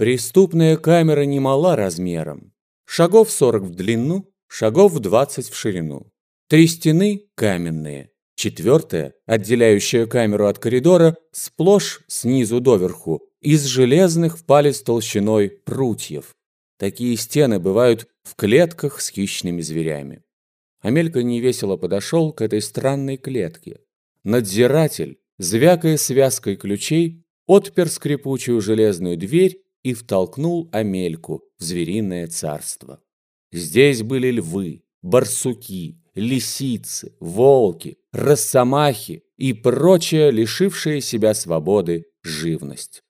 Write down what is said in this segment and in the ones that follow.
Преступная камера немала размером. Шагов 40 в длину, шагов 20 в ширину. Три стены каменные. Четвертая, отделяющая камеру от коридора, сплошь снизу доверху, из железных в палец толщиной прутьев. Такие стены бывают в клетках с хищными зверями. Амелька невесело подошел к этой странной клетке. Надзиратель, звякая связкой ключей, отпер скрипучую железную дверь и втолкнул Амельку в звериное царство. Здесь были львы, барсуки, лисицы, волки, росомахи и прочая лишившая себя свободы живность.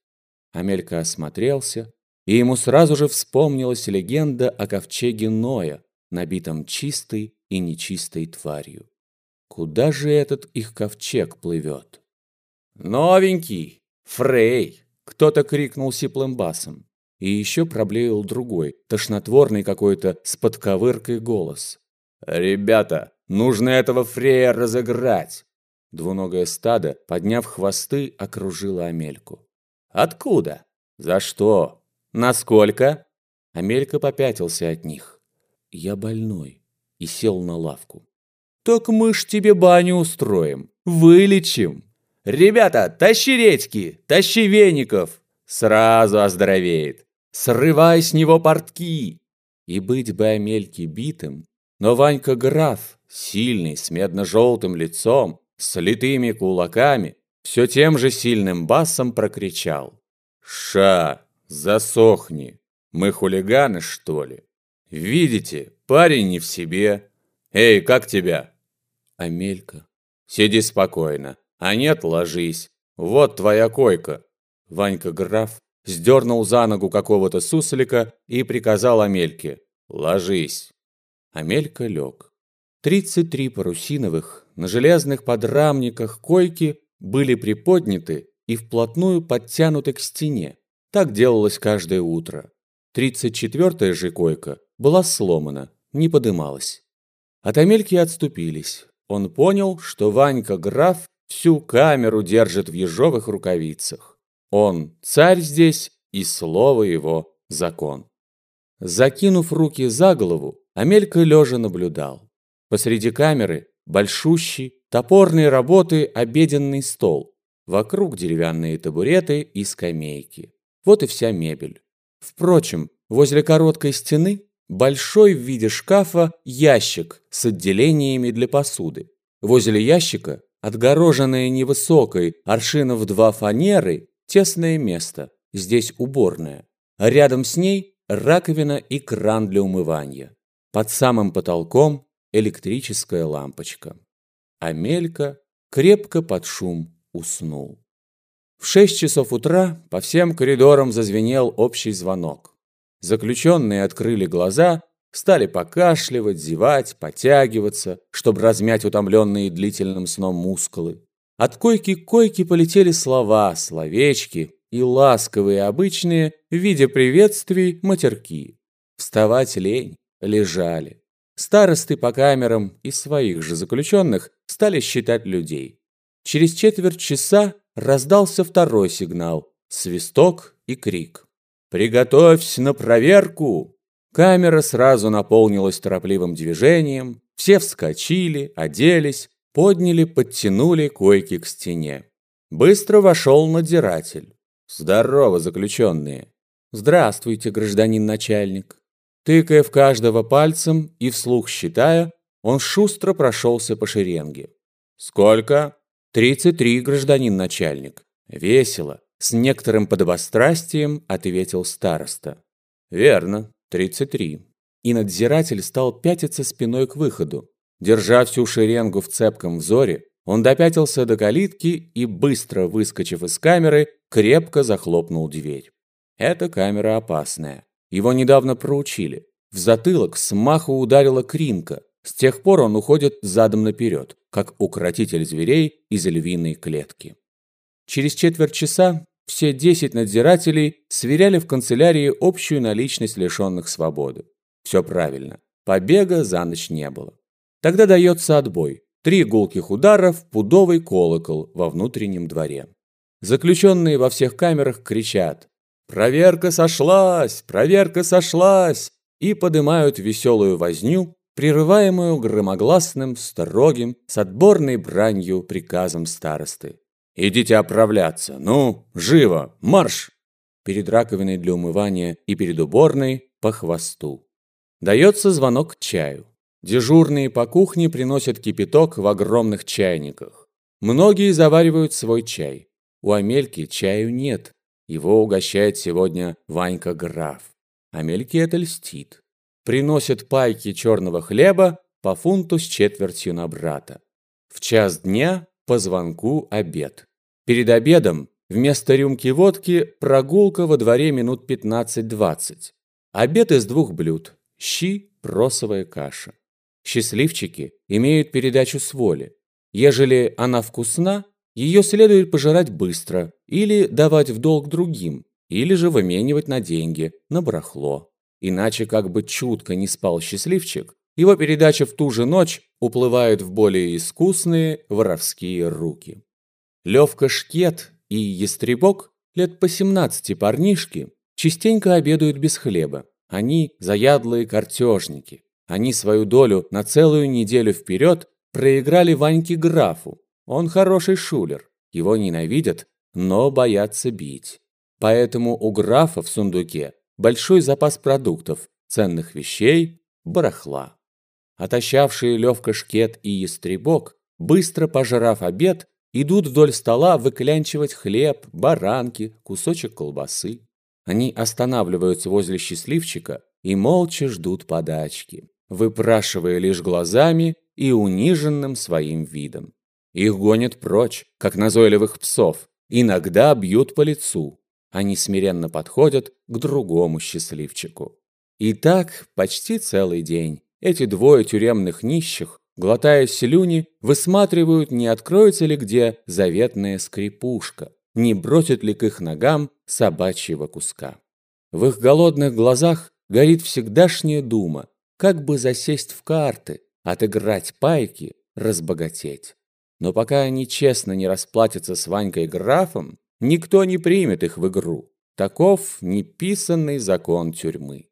Амелька осмотрелся, и ему сразу же вспомнилась легенда о ковчеге Ноя, набитом чистой и нечистой тварью. Куда же этот их ковчег плывет? «Новенький! Фрей!» — кто-то крикнул сиплым басом. И еще проблеял другой, тошнотворный какой-то, с подковыркой голос. «Ребята, нужно этого Фрея разыграть!» Двуногое стадо, подняв хвосты, окружило Амельку. «Откуда? За что? Насколько?» Амелька попятился от них. «Я больной» и сел на лавку. «Так мы ж тебе баню устроим, вылечим!» «Ребята, тащи редьки, тащи веников!» Сразу оздоровеет. Срывай с него портки! И быть бы Амельке битым, но Ванька граф, сильный, с медно-желтым лицом, с литыми кулаками, все тем же сильным басом прокричал. «Ша, засохни! Мы хулиганы, что ли? Видите, парень не в себе. Эй, как тебя?» «Амелька». «Сиди спокойно, а нет, ложись. Вот твоя койка». Ванька граф сдернул за ногу какого-то суслика и приказал Амельке «Ложись». Амелька лег. Тридцать три парусиновых на железных подрамниках койки были приподняты и вплотную подтянуты к стене. Так делалось каждое утро. Тридцать четвертая же койка была сломана, не подымалась. От Амельки отступились. Он понял, что Ванька граф всю камеру держит в ежовых рукавицах. Он царь здесь, и слово его – закон. Закинув руки за голову, Амелька лежа наблюдал. Посреди камеры большущий, топорной работы обеденный стол. Вокруг деревянные табуреты и скамейки. Вот и вся мебель. Впрочем, возле короткой стены большой в виде шкафа ящик с отделениями для посуды. Возле ящика, отгороженная невысокой, аршинов два фанеры, Тесное место, здесь уборная. А рядом с ней раковина и кран для умывания. Под самым потолком электрическая лампочка. Амелька крепко под шум уснул. В шесть часов утра по всем коридорам зазвенел общий звонок. Заключенные открыли глаза, стали покашливать, зевать, потягиваться, чтобы размять утомленные длительным сном мускулы. От койки к койке полетели слова, словечки и ласковые обычные в виде приветствий матерки. Вставать лень, лежали. Старосты по камерам и своих же заключенных стали считать людей. Через четверть часа раздался второй сигнал, свисток и крик. «Приготовься на проверку!» Камера сразу наполнилась торопливым движением, все вскочили, оделись, Подняли, подтянули койки к стене. Быстро вошел надзиратель. «Здорово, заключенные!» «Здравствуйте, гражданин начальник!» Тыкая в каждого пальцем и вслух считая, он шустро прошелся по шеренге. «Сколько?» «Тридцать три, гражданин начальник». «Весело!» С некоторым подобострастием ответил староста. «Верно, тридцать три». И надзиратель стал пятиться спиной к выходу. Держа всю шеренгу в цепком взоре, он допятился до калитки и, быстро выскочив из камеры, крепко захлопнул дверь. Эта камера опасная. Его недавно проучили. В затылок с маху ударила кринка. С тех пор он уходит задом наперед, как укротитель зверей из львиной клетки. Через четверть часа все десять надзирателей сверяли в канцелярии общую наличность лишенных свободы. Все правильно. Побега за ночь не было. Тогда дается отбой. Три гулких удара в пудовый колокол во внутреннем дворе. Заключенные во всех камерах кричат «Проверка сошлась! Проверка сошлась!» и поднимают веселую возню, прерываемую громогласным, строгим, с отборной бранью приказом старосты. «Идите оправляться! Ну, живо! Марш!» Перед раковиной для умывания и перед уборной по хвосту. Дается звонок к чаю. Дежурные по кухне приносят кипяток в огромных чайниках. Многие заваривают свой чай. У Амельки чаю нет. Его угощает сегодня Ванька Граф. Амельке это льстит. Приносят пайки черного хлеба по фунту с четвертью на брата. В час дня по звонку обед. Перед обедом вместо рюмки водки прогулка во дворе минут 15-20. Обед из двух блюд – щи, просовая каша. Счастливчики имеют передачу с воли. Ежели она вкусна, ее следует пожирать быстро или давать в долг другим, или же выменивать на деньги, на барахло. Иначе как бы чутко не спал счастливчик, его передача в ту же ночь уплывает в более искусные воровские руки. Левка Шкет и Ястребок, лет по 17 парнишки, частенько обедают без хлеба. Они заядлые картежники. Они свою долю на целую неделю вперед проиграли Ваньке Графу. Он хороший шулер. Его ненавидят, но боятся бить. Поэтому у графа в сундуке большой запас продуктов, ценных вещей, барахла. Отощавшие Левка Шкет и Ястребок, быстро пожрав обед, идут вдоль стола выклянчивать хлеб, баранки, кусочек колбасы. Они останавливаются возле счастливчика и молча ждут подачки выпрашивая лишь глазами и униженным своим видом. Их гонят прочь, как назойливых псов, иногда бьют по лицу. Они смиренно подходят к другому счастливчику. И так почти целый день эти двое тюремных нищих, глотая слюни, высматривают, не откроется ли где заветная скрипушка, не бросит ли к их ногам собачьего куска. В их голодных глазах горит всегдашняя дума, как бы засесть в карты, отыграть пайки, разбогатеть. Но пока они честно не расплатятся с Ванькой графом, никто не примет их в игру. Таков неписанный закон тюрьмы.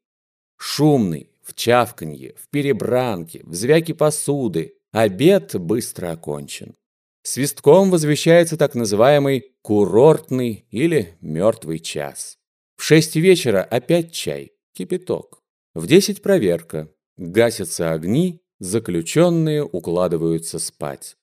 Шумный, в чавканье, в перебранке, в звяке посуды, обед быстро окончен. Свистком возвещается так называемый курортный или мертвый час. В шесть вечера опять чай, кипяток. В десять проверка, Гасятся огни, заключенные укладываются спать.